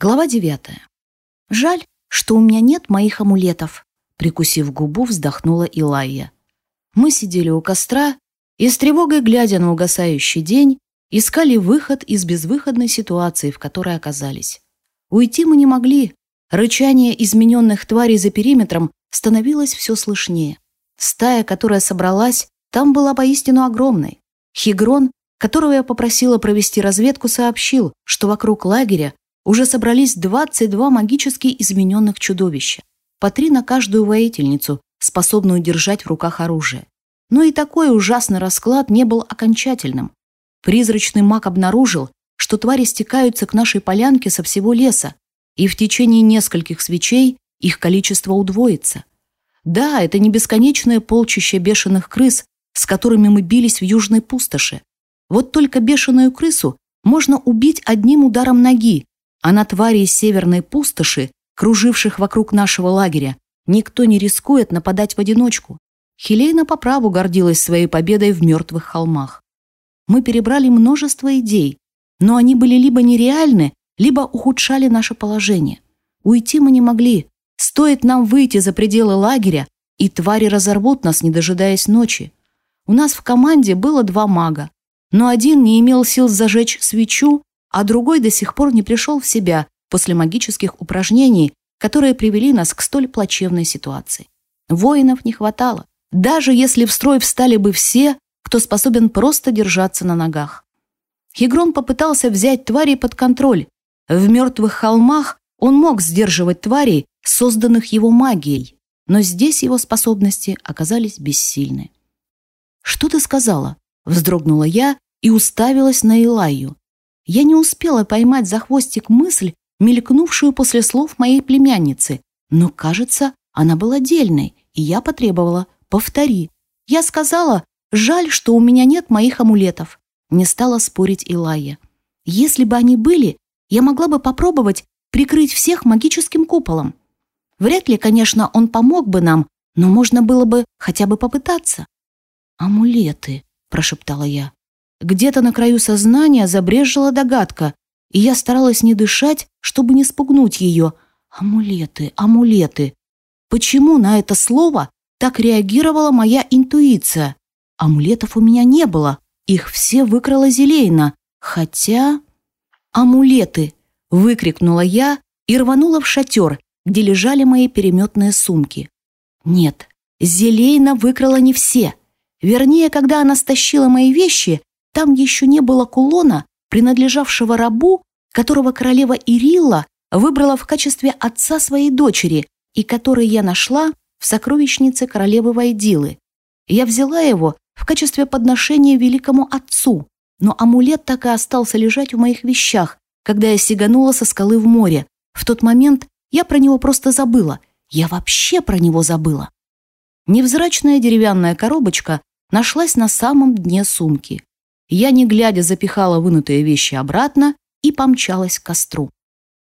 Глава девятая. Жаль, что у меня нет моих амулетов, прикусив губу, вздохнула Илайя. Мы сидели у костра и с тревогой, глядя на угасающий день, искали выход из безвыходной ситуации, в которой оказались. Уйти мы не могли. Рычание измененных тварей за периметром становилось все слышнее. Стая, которая собралась, там была поистину огромной. Хигрон, которого я попросила провести разведку, сообщил, что вокруг лагеря уже собрались 22 магически измененных чудовища, по три на каждую воительницу, способную держать в руках оружие. Но и такой ужасный расклад не был окончательным. Призрачный маг обнаружил, что твари стекаются к нашей полянке со всего леса, и в течение нескольких свечей их количество удвоится. Да, это не бесконечное полчище бешеных крыс, с которыми мы бились в южной пустоши. Вот только бешеную крысу можно убить одним ударом ноги, а на твари из северной пустоши, круживших вокруг нашего лагеря, никто не рискует нападать в одиночку. Хелейна по праву гордилась своей победой в мертвых холмах. Мы перебрали множество идей, но они были либо нереальны, либо ухудшали наше положение. Уйти мы не могли. Стоит нам выйти за пределы лагеря, и твари разорвут нас, не дожидаясь ночи. У нас в команде было два мага, но один не имел сил зажечь свечу, а другой до сих пор не пришел в себя после магических упражнений, которые привели нас к столь плачевной ситуации. Воинов не хватало даже если в строй встали бы все, кто способен просто держаться на ногах. Хигрон попытался взять тварей под контроль. В мертвых холмах он мог сдерживать тварей, созданных его магией, но здесь его способности оказались бессильны. «Что ты сказала?» — вздрогнула я и уставилась на Илаю. Я не успела поймать за хвостик мысль, мелькнувшую после слов моей племянницы, но, кажется, она была дельной, и я потребовала Повтори. Я сказала, жаль, что у меня нет моих амулетов. Не стала спорить Илая. Если бы они были, я могла бы попробовать прикрыть всех магическим куполом. Вряд ли, конечно, он помог бы нам, но можно было бы хотя бы попытаться. «Амулеты», — прошептала я. Где-то на краю сознания забрежила догадка, и я старалась не дышать, чтобы не спугнуть ее. «Амулеты, амулеты». Почему на это слово так реагировала моя интуиция. Амулетов у меня не было, их все выкрала Зелейна, хотя... «Амулеты!» — выкрикнула я и рванула в шатер, где лежали мои переметные сумки. Нет, Зелейна выкрала не все. Вернее, когда она стащила мои вещи, там еще не было кулона, принадлежавшего рабу, которого королева Ирилла выбрала в качестве отца своей дочери и который я нашла в сокровищнице королевы Вайдилы. Я взяла его в качестве подношения великому отцу, но амулет так и остался лежать в моих вещах, когда я сиганула со скалы в море. В тот момент я про него просто забыла. Я вообще про него забыла. Невзрачная деревянная коробочка нашлась на самом дне сумки. Я, не глядя, запихала вынутые вещи обратно и помчалась к костру.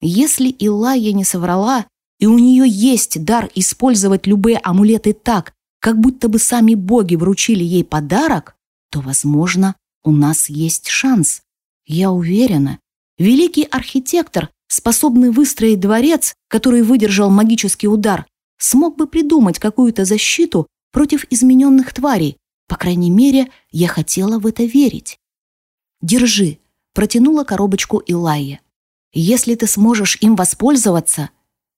Если Илая не соврала, и у нее есть дар использовать любые амулеты так, как будто бы сами боги вручили ей подарок, то, возможно, у нас есть шанс. Я уверена, великий архитектор, способный выстроить дворец, который выдержал магический удар, смог бы придумать какую-то защиту против измененных тварей. По крайней мере, я хотела в это верить. «Держи», — протянула коробочку Илайя. «Если ты сможешь им воспользоваться,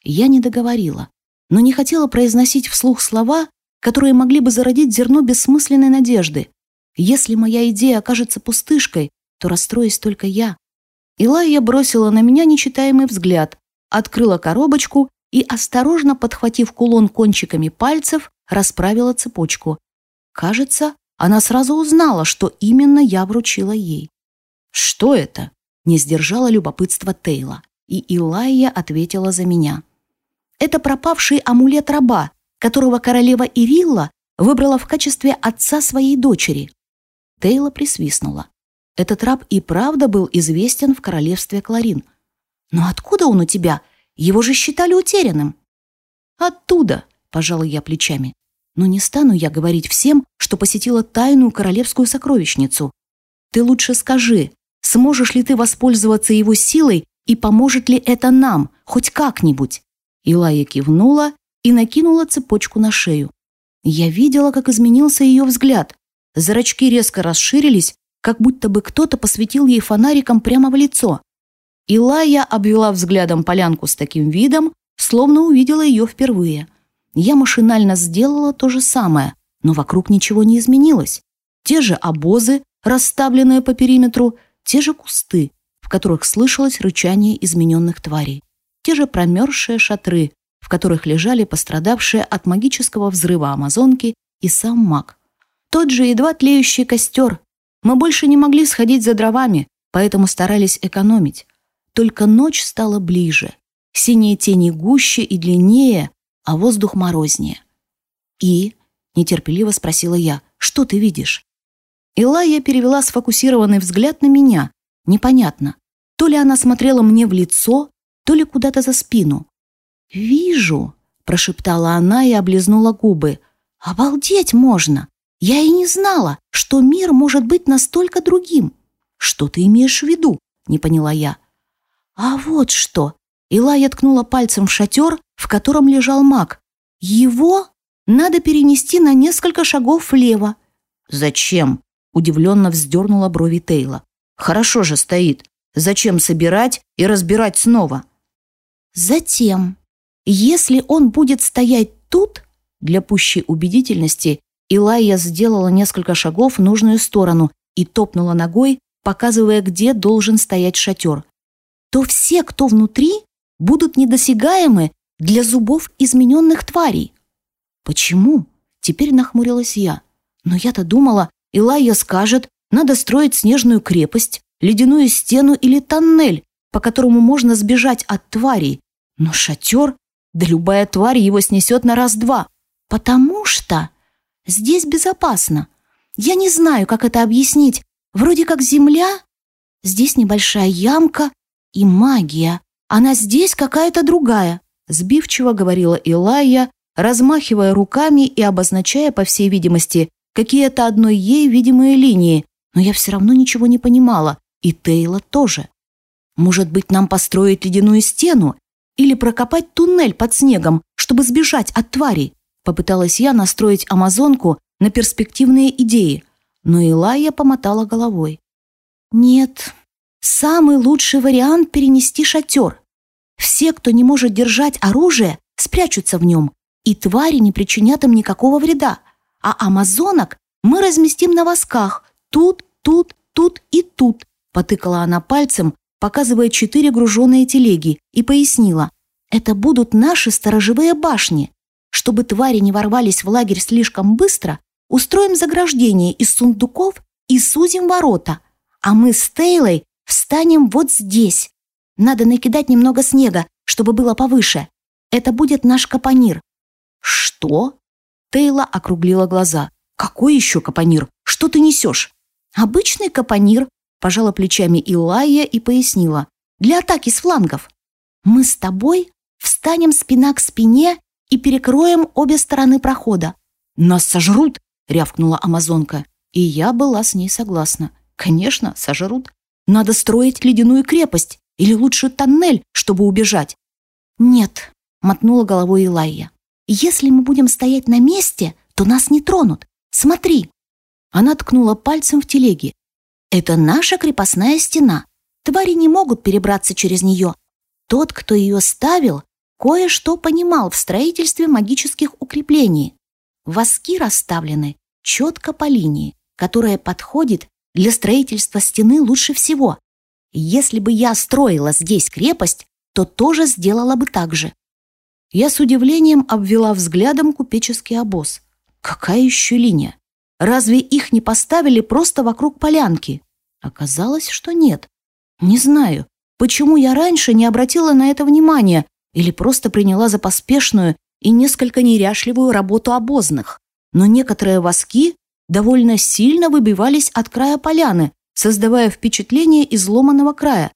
я не договорила, но не хотела произносить вслух слова, которые могли бы зародить зерно бессмысленной надежды. Если моя идея окажется пустышкой, то расстроюсь только я. Илайя бросила на меня нечитаемый взгляд, открыла коробочку и, осторожно подхватив кулон кончиками пальцев, расправила цепочку. Кажется, она сразу узнала, что именно я вручила ей. «Что это?» — не сдержала любопытство Тейла, и Илайя ответила за меня. Это пропавший амулет раба, которого королева Ирилла выбрала в качестве отца своей дочери. Тейла присвистнула. Этот раб и правда был известен в королевстве Кларин. Но откуда он у тебя? Его же считали утерянным. Оттуда, пожалуй я плечами. Но не стану я говорить всем, что посетила тайную королевскую сокровищницу. Ты лучше скажи, сможешь ли ты воспользоваться его силой И поможет ли это нам, хоть как-нибудь? Илая кивнула и накинула цепочку на шею. Я видела, как изменился ее взгляд. Зрачки резко расширились, как будто бы кто-то посветил ей фонариком прямо в лицо. Илая обвела взглядом полянку с таким видом, словно увидела ее впервые. Я машинально сделала то же самое, но вокруг ничего не изменилось. Те же обозы, расставленные по периметру, те же кусты, в которых слышалось рычание измененных тварей, те же промерзшие шатры, в которых лежали пострадавшие от магического взрыва амазонки и сам маг. Тот же едва тлеющий костер. Мы больше не могли сходить за дровами, поэтому старались экономить. Только ночь стала ближе. Синие тени гуще и длиннее, а воздух морознее. «И?» — нетерпеливо спросила я. «Что ты видишь?» Илая перевела сфокусированный взгляд на меня. Непонятно. То ли она смотрела мне в лицо, то ли куда-то за спину. «Вижу», — прошептала она и облизнула губы. «Обалдеть можно! Я и не знала, что мир может быть настолько другим». «Что ты имеешь в виду?» — не поняла я. «А вот что!» Илая ткнула пальцем в шатер, в котором лежал маг. «Его надо перенести на несколько шагов влево». «Зачем?» — удивленно вздернула брови Тейла. «Хорошо же стоит. Зачем собирать и разбирать снова?» «Затем, если он будет стоять тут...» Для пущей убедительности Илая сделала несколько шагов в нужную сторону и топнула ногой, показывая, где должен стоять шатер то все, кто внутри, будут недосягаемы для зубов измененных тварей. Почему? Теперь нахмурилась я. Но я-то думала, Илайя скажет, надо строить снежную крепость, ледяную стену или тоннель, по которому можно сбежать от тварей. Но шатер, да любая тварь его снесет на раз-два. Потому что здесь безопасно. Я не знаю, как это объяснить. Вроде как земля, здесь небольшая ямка, и магия. Она здесь какая-то другая», — сбивчиво говорила Илая, размахивая руками и обозначая, по всей видимости, какие-то одной ей видимые линии, но я все равно ничего не понимала, и Тейла тоже. «Может быть, нам построить ледяную стену или прокопать туннель под снегом, чтобы сбежать от тварей?» Попыталась я настроить амазонку на перспективные идеи, но Илая помотала головой. «Нет, Самый лучший вариант – перенести шатер. Все, кто не может держать оружие, спрячутся в нем, и твари не причинят им никакого вреда. А амазонок мы разместим на восках тут, тут, тут и тут, потыкала она пальцем, показывая четыре груженные телеги, и пояснила. Это будут наши сторожевые башни. Чтобы твари не ворвались в лагерь слишком быстро, устроим заграждение из сундуков и сузим ворота. А мы с Тейлой Встанем вот здесь. Надо накидать немного снега, чтобы было повыше. Это будет наш капонир». «Что?» Тейла округлила глаза. «Какой еще капонир? Что ты несешь?» «Обычный капонир», пожала плечами Илая и пояснила. «Для атаки с флангов. Мы с тобой встанем спина к спине и перекроем обе стороны прохода». «Нас сожрут!» — рявкнула амазонка. И я была с ней согласна. «Конечно, сожрут. Надо строить ледяную крепость или лучше тоннель, чтобы убежать. Нет, мотнула головой Илайя. Если мы будем стоять на месте, то нас не тронут. Смотри. Она ткнула пальцем в телеге. Это наша крепостная стена. Твари не могут перебраться через нее. Тот, кто ее ставил, кое-что понимал в строительстве магических укреплений. Воски расставлены четко по линии, которая подходит для строительства стены лучше всего. Если бы я строила здесь крепость, то тоже сделала бы так же. Я с удивлением обвела взглядом купеческий обоз. Какая еще линия? Разве их не поставили просто вокруг полянки? Оказалось, что нет. Не знаю, почему я раньше не обратила на это внимания или просто приняла за поспешную и несколько неряшливую работу обозных. Но некоторые воски довольно сильно выбивались от края поляны, создавая впечатление изломанного края.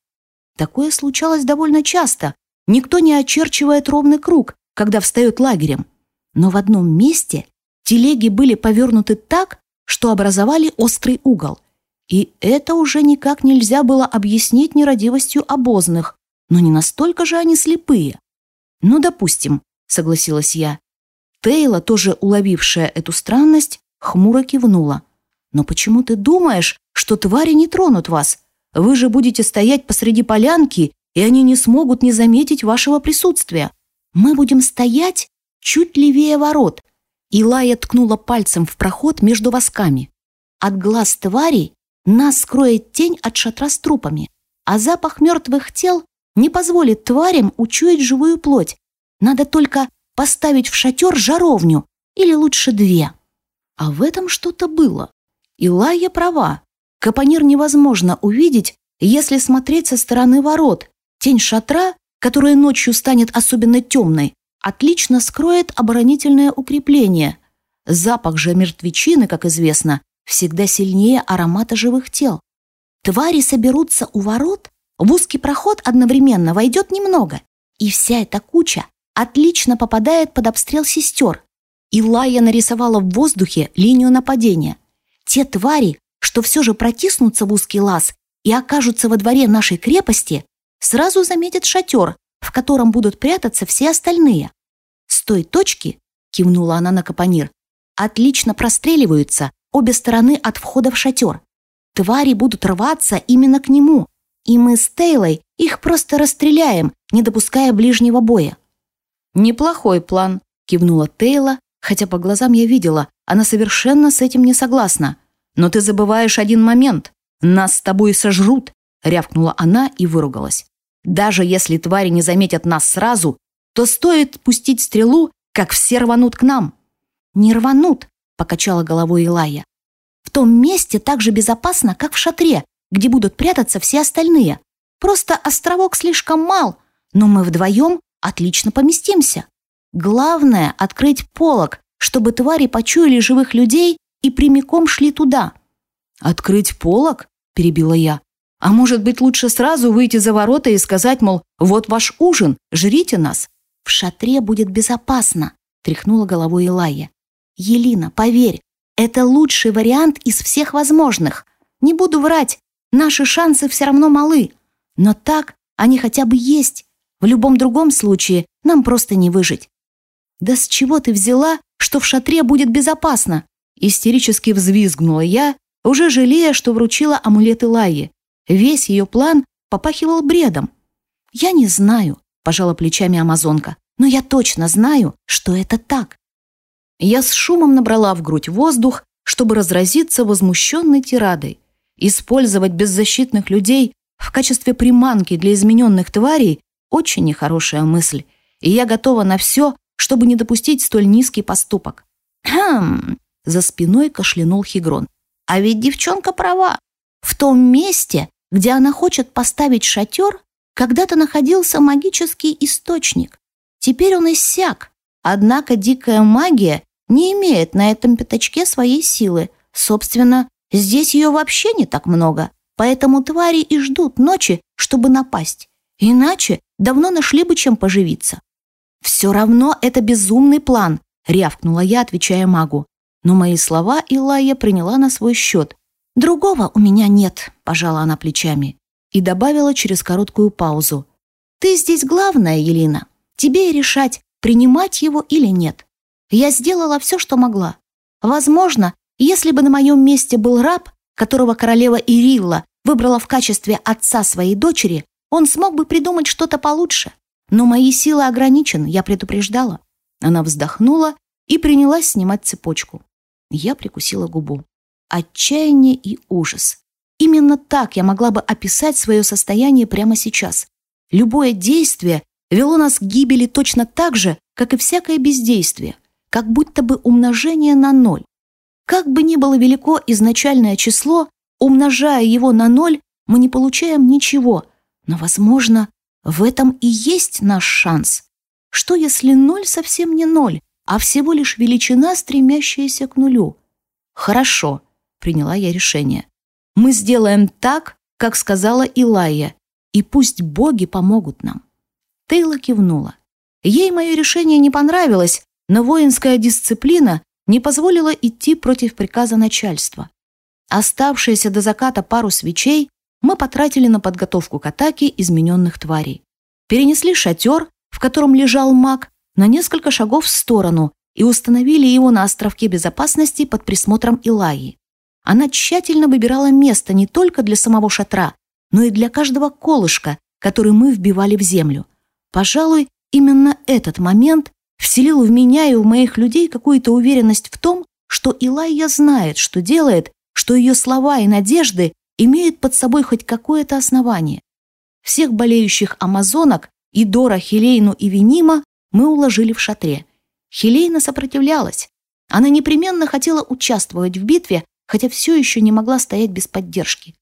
Такое случалось довольно часто. Никто не очерчивает ровный круг, когда встает лагерем. Но в одном месте телеги были повернуты так, что образовали острый угол. И это уже никак нельзя было объяснить нерадивостью обозных. но не настолько же они слепые. Ну, допустим, согласилась я. Тейла, тоже уловившая эту странность, хмуро кивнула. Но почему ты думаешь, что твари не тронут вас? Вы же будете стоять посреди полянки, и они не смогут не заметить вашего присутствия. Мы будем стоять чуть левее ворот. Илая ткнула пальцем в проход между восками. От глаз тварей нас скроет тень от шатра с трупами, а запах мертвых тел не позволит тварям учуять живую плоть. Надо только поставить в шатер жаровню, или лучше две. А в этом что-то было. Илая права. Капонир невозможно увидеть, если смотреть со стороны ворот. Тень шатра, которая ночью станет особенно темной, отлично скроет оборонительное укрепление. Запах же мертвечины, как известно, всегда сильнее аромата живых тел. Твари соберутся у ворот, в узкий проход одновременно войдет немного, и вся эта куча отлично попадает под обстрел сестер. Илая нарисовала в воздухе линию нападения. Те твари, что все же протиснутся в узкий лаз и окажутся во дворе нашей крепости, сразу заметят шатер, в котором будут прятаться все остальные. С той точки, кивнула она на капонир, отлично простреливаются обе стороны от входа в шатер. Твари будут рваться именно к нему, и мы с Тейлой их просто расстреляем, не допуская ближнего боя. «Неплохой план», — кивнула Тейла, хотя по глазам я видела, она совершенно с этим не согласна. «Но ты забываешь один момент. Нас с тобой сожрут», — рявкнула она и выругалась. «Даже если твари не заметят нас сразу, то стоит пустить стрелу, как все рванут к нам». «Не рванут», — покачала головой Илая. «В том месте так же безопасно, как в шатре, где будут прятаться все остальные. Просто островок слишком мал, но мы вдвоем отлично поместимся. Главное — открыть полог, чтобы твари почуяли живых людей и прямиком шли туда. «Открыть полог?» — перебила я. «А может быть, лучше сразу выйти за ворота и сказать, мол, вот ваш ужин, жрите нас?» «В шатре будет безопасно», — тряхнула головой Илая. «Елина, поверь, это лучший вариант из всех возможных. Не буду врать, наши шансы все равно малы. Но так они хотя бы есть. В любом другом случае нам просто не выжить. «Да с чего ты взяла, что в шатре будет безопасно?» Истерически взвизгнула я, уже жалея, что вручила амулеты Лайи. Весь ее план попахивал бредом. «Я не знаю», — пожала плечами амазонка, «но я точно знаю, что это так». Я с шумом набрала в грудь воздух, чтобы разразиться возмущенной тирадой. Использовать беззащитных людей в качестве приманки для измененных тварей очень нехорошая мысль, и я готова на все, чтобы не допустить столь низкий поступок. «Хм!» — за спиной кашлянул Хигрон. «А ведь девчонка права. В том месте, где она хочет поставить шатер, когда-то находился магический источник. Теперь он иссяк. Однако дикая магия не имеет на этом пятачке своей силы. Собственно, здесь ее вообще не так много. Поэтому твари и ждут ночи, чтобы напасть. Иначе давно нашли бы чем поживиться. «Все равно это безумный план», — рявкнула я, отвечая магу. Но мои слова Илая приняла на свой счет. «Другого у меня нет», — пожала она плечами. И добавила через короткую паузу. «Ты здесь главная, Елена. Тебе и решать, принимать его или нет. Я сделала все, что могла. Возможно, если бы на моем месте был раб, которого королева Ирилла выбрала в качестве отца своей дочери, он смог бы придумать что-то получше. Но мои силы ограничены, я предупреждала. Она вздохнула и принялась снимать цепочку. Я прикусила губу. Отчаяние и ужас. Именно так я могла бы описать свое состояние прямо сейчас. Любое действие вело нас к гибели точно так же, как и всякое бездействие, как будто бы умножение на ноль. Как бы ни было велико изначальное число, умножая его на ноль, мы не получаем ничего, но, возможно, в этом и есть наш шанс. Что если ноль совсем не ноль, а всего лишь величина, стремящаяся к нулю? Хорошо, приняла я решение. Мы сделаем так, как сказала Илая, и пусть боги помогут нам. Тейла кивнула. Ей мое решение не понравилось, но воинская дисциплина не позволила идти против приказа начальства. Оставшиеся до заката пару свечей мы потратили на подготовку к атаке измененных тварей. перенесли шатер, в котором лежал маг, на несколько шагов в сторону и установили его на островке безопасности под присмотром Илаи. Она тщательно выбирала место не только для самого шатра, но и для каждого колышка, который мы вбивали в землю. Пожалуй, именно этот момент вселил в меня и в моих людей какую-то уверенность в том, что Илайя знает, что делает, что ее слова и надежды имеют под собой хоть какое-то основание. Всех болеющих амазонок, и Дора, Хелейну и Венима, мы уложили в шатре. Хелейна сопротивлялась. Она непременно хотела участвовать в битве, хотя все еще не могла стоять без поддержки.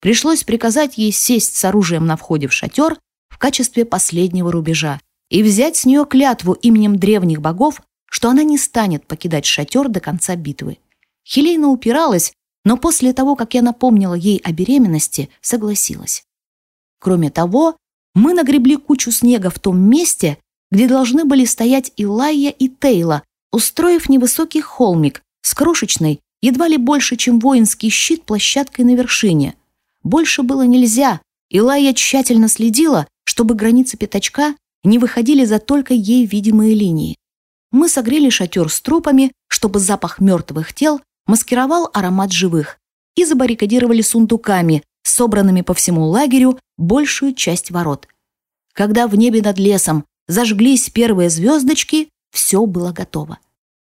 Пришлось приказать ей сесть с оружием на входе в шатер в качестве последнего рубежа и взять с нее клятву именем древних богов, что она не станет покидать шатер до конца битвы. Хелейна упиралась, но после того, как я напомнила ей о беременности, согласилась. Кроме того, мы нагребли кучу снега в том месте, где должны были стоять Илайя и Тейла, устроив невысокий холмик с крошечной, едва ли больше, чем воинский щит, площадкой на вершине. Больше было нельзя. Илайя тщательно следила, чтобы границы пятачка не выходили за только ей видимые линии. Мы согрели шатер с трупами, чтобы запах мертвых тел маскировал аромат живых, и забаррикадировали сундуками, собранными по всему лагерю, большую часть ворот. Когда в небе над лесом зажглись первые звездочки, все было готово.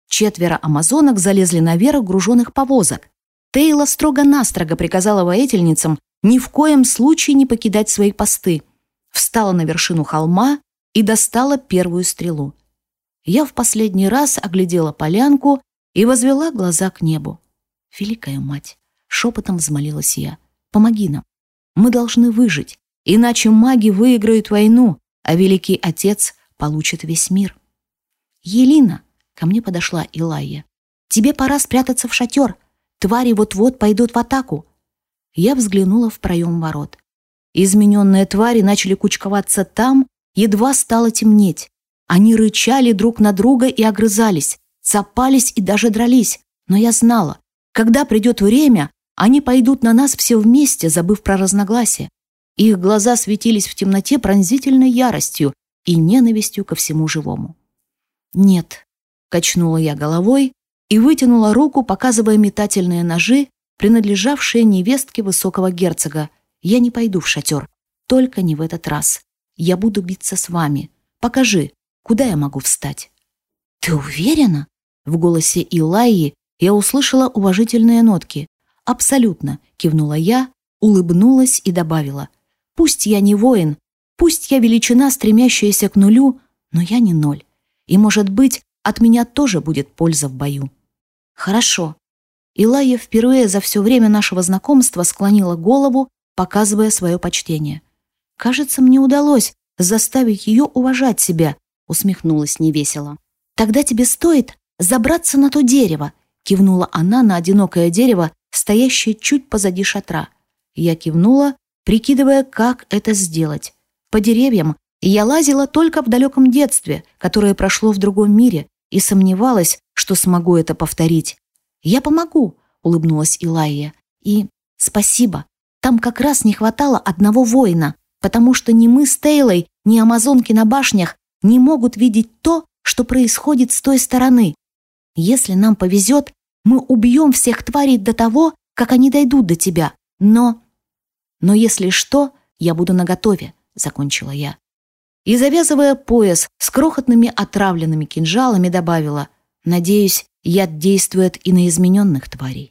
Четверо амазонок залезли наверх груженных повозок. Тейла строго-настрого приказала воительницам ни в коем случае не покидать свои посты. Встала на вершину холма и достала первую стрелу. Я в последний раз оглядела полянку и возвела глаза к небу. «Великая мать!» — шепотом взмолилась я. «Помоги нам! Мы должны выжить, иначе маги выиграют войну, а Великий Отец получит весь мир». «Елина!» — ко мне подошла Илайя. «Тебе пора спрятаться в шатер. Твари вот-вот пойдут в атаку». Я взглянула в проем ворот. Измененные твари начали кучковаться там, едва стало темнеть. Они рычали друг на друга и огрызались цапались и даже дрались. Но я знала, когда придет время, они пойдут на нас все вместе, забыв про разногласия. Их глаза светились в темноте пронзительной яростью и ненавистью ко всему живому. «Нет», — качнула я головой и вытянула руку, показывая метательные ножи, принадлежавшие невестке высокого герцога. «Я не пойду в шатер, только не в этот раз. Я буду биться с вами. Покажи, куда я могу встать». «Ты уверена?» В голосе Илайи я услышала уважительные нотки. «Абсолютно», — кивнула я, улыбнулась и добавила. «Пусть я не воин, пусть я величина, стремящаяся к нулю, но я не ноль. И, может быть, от меня тоже будет польза в бою». «Хорошо». Илайя впервые за все время нашего знакомства склонила голову, показывая свое почтение. «Кажется, мне удалось заставить ее уважать себя», — усмехнулась невесело. «Тогда тебе стоит забраться на то дерево», — кивнула она на одинокое дерево, стоящее чуть позади шатра. Я кивнула, прикидывая, как это сделать. По деревьям я лазила только в далеком детстве, которое прошло в другом мире, и сомневалась, что смогу это повторить. «Я помогу», — улыбнулась Илайя. «И спасибо. Там как раз не хватало одного воина, потому что ни мы с Тейлой, ни амазонки на башнях не могут видеть то, что происходит с той стороны. Если нам повезет, мы убьем всех тварей до того, как они дойдут до тебя. Но... Но если что, я буду наготове, — закончила я. И, завязывая пояс с крохотными отравленными кинжалами, добавила, «Надеюсь, яд действует и на измененных тварей».